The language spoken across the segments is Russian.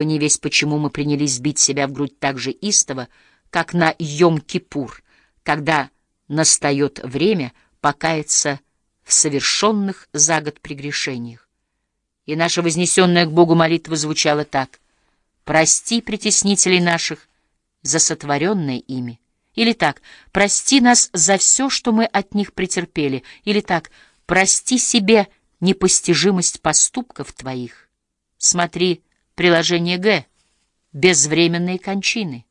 Не весь почему мы принялись бить себя в грудь так же истово, как на Йом-Кипур, когда настает время покаяться в совершенных за год прегрешениях. И наша вознесенная к Богу молитва звучала так «Прости притеснителей наших за сотворенное ими». Или так «Прости нас за все, что мы от них претерпели». Или так «Прости себе непостижимость поступков твоих». Смотри, Приложение Г. Безвременные кончины.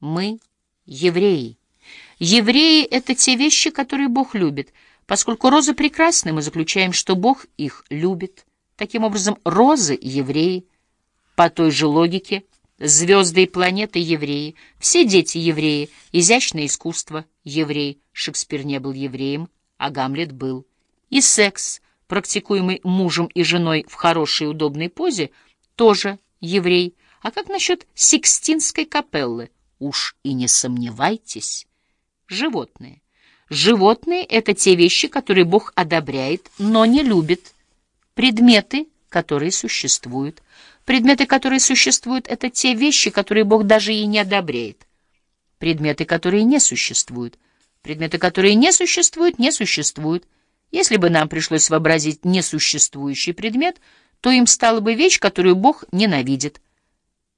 Мы — евреи. Евреи — это те вещи, которые Бог любит. Поскольку розы прекрасны, мы заключаем, что Бог их любит. Таким образом, розы — евреи. По той же логике звезды и планеты — евреи. Все дети — евреи. Изящное искусство — еврей. Шекспир не был евреем, а Гамлет был. И секс, практикуемый мужем и женой в хорошей и удобной позе — тоже еврей. А как насчет Сикстинской капеллы? Уж и не сомневайтесь. Животные. Животные — это те вещи, которые Бог одобряет, но не любит. Предметы, которые существуют. Предметы, которые существуют, — это те вещи, которые Бог даже и не одобряет. Предметы, которые не существуют. Предметы, которые не существуют, не существуют. Если бы нам пришлось вообразить несуществующий предмет — то им стала бы вещь, которую Бог ненавидит.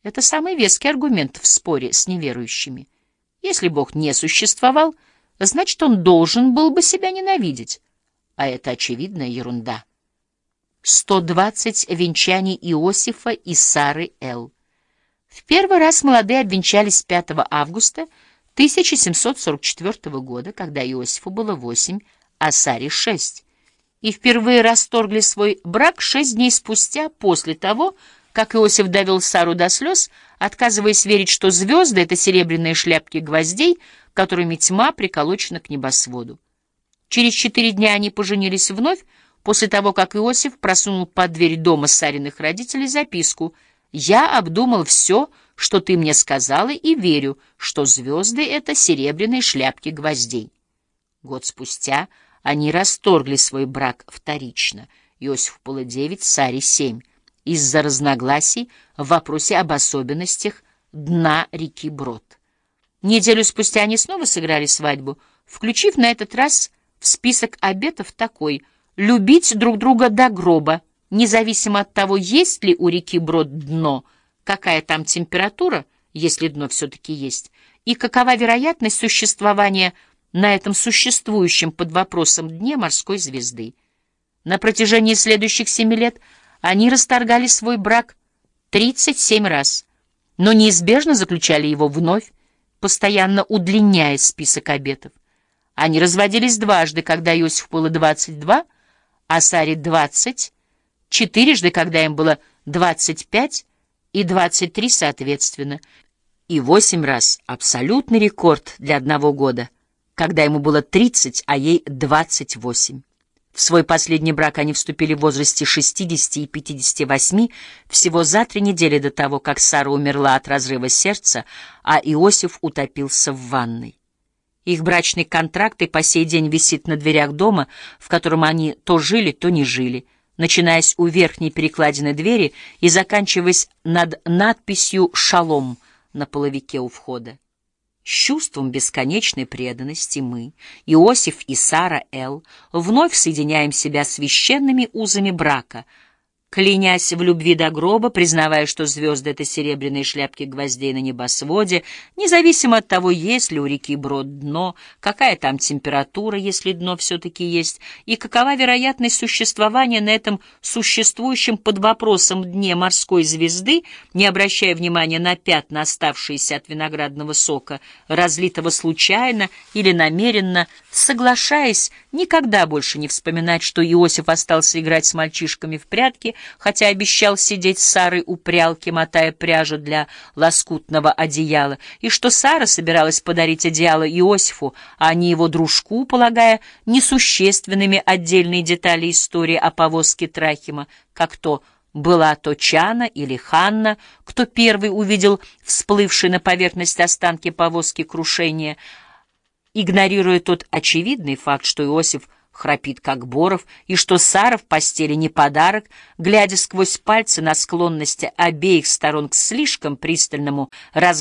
Это самый веский аргумент в споре с неверующими. Если Бог не существовал, значит, он должен был бы себя ненавидеть. А это очевидная ерунда. 120 венчаний Иосифа и Сары Л. В первый раз молодые обвенчались 5 августа 1744 года, когда Иосифу было 8, а Саре 6 и впервые расторгли свой брак шесть дней спустя, после того, как Иосиф довел Сару до слез, отказываясь верить, что звезды — это серебряные шляпки гвоздей, которыми тьма приколочена к небосводу. Через четыре дня они поженились вновь, после того, как Иосиф просунул под дверь дома Сариных родителей записку «Я обдумал все, что ты мне сказала, и верю, что звезды — это серебряные шляпки гвоздей». Год спустя они расторгли свой брак вторично. Иосиф было девять, Саре семь, из-за разногласий в вопросе об особенностях дна реки Брод. Неделю спустя они снова сыграли свадьбу, включив на этот раз в список обетов такой «любить друг друга до гроба», независимо от того, есть ли у реки Брод дно, какая там температура, если дно все-таки есть, и какова вероятность существования на этом существующем под вопросом дне морской звезды. На протяжении следующих семи лет они расторгали свой брак 37 раз, но неизбежно заключали его вновь, постоянно удлиняя список обетов. Они разводились дважды, когда Иосиф было 22, а Саре 20, четырежды, когда им было 25 и 23 соответственно, и восемь раз абсолютный рекорд для одного года — когда ему было 30, а ей 28. В свой последний брак они вступили в возрасте 60 и 58, всего за три недели до того, как Сара умерла от разрыва сердца, а Иосиф утопился в ванной. Их брачный контракт и по сей день висит на дверях дома, в котором они то жили, то не жили, начинаясь у верхней перекладины двери и заканчиваясь над надписью «Шалом» на половике у входа. С чувством бесконечной преданности мы, Иосиф и Сара Л., вновь соединяем себя священными узами брака — клянясь в любви до гроба, признавая, что звезды — это серебряные шляпки гвоздей на небосводе, независимо от того, есть ли у реки Брод дно, какая там температура, если дно все-таки есть, и какова вероятность существования на этом существующем под вопросом дне морской звезды, не обращая внимания на пятна, оставшиеся от виноградного сока, разлитого случайно или намеренно, соглашаясь никогда больше не вспоминать, что Иосиф остался играть с мальчишками в прятки, хотя обещал сидеть с Сарой у прялки, мотая пряжу для лоскутного одеяла, и что Сара собиралась подарить одеяло Иосифу, а не его дружку, полагая несущественными отдельные детали истории о повозке Трахима, как то была то Чана или Ханна, кто первый увидел всплывшие на поверхность останки повозки крушения, игнорируя тот очевидный факт, что Иосиф храпит, как Боров, и что Сара в постели не подарок, глядя сквозь пальцы на склонности обеих сторон к слишком пристальному разглядыванию,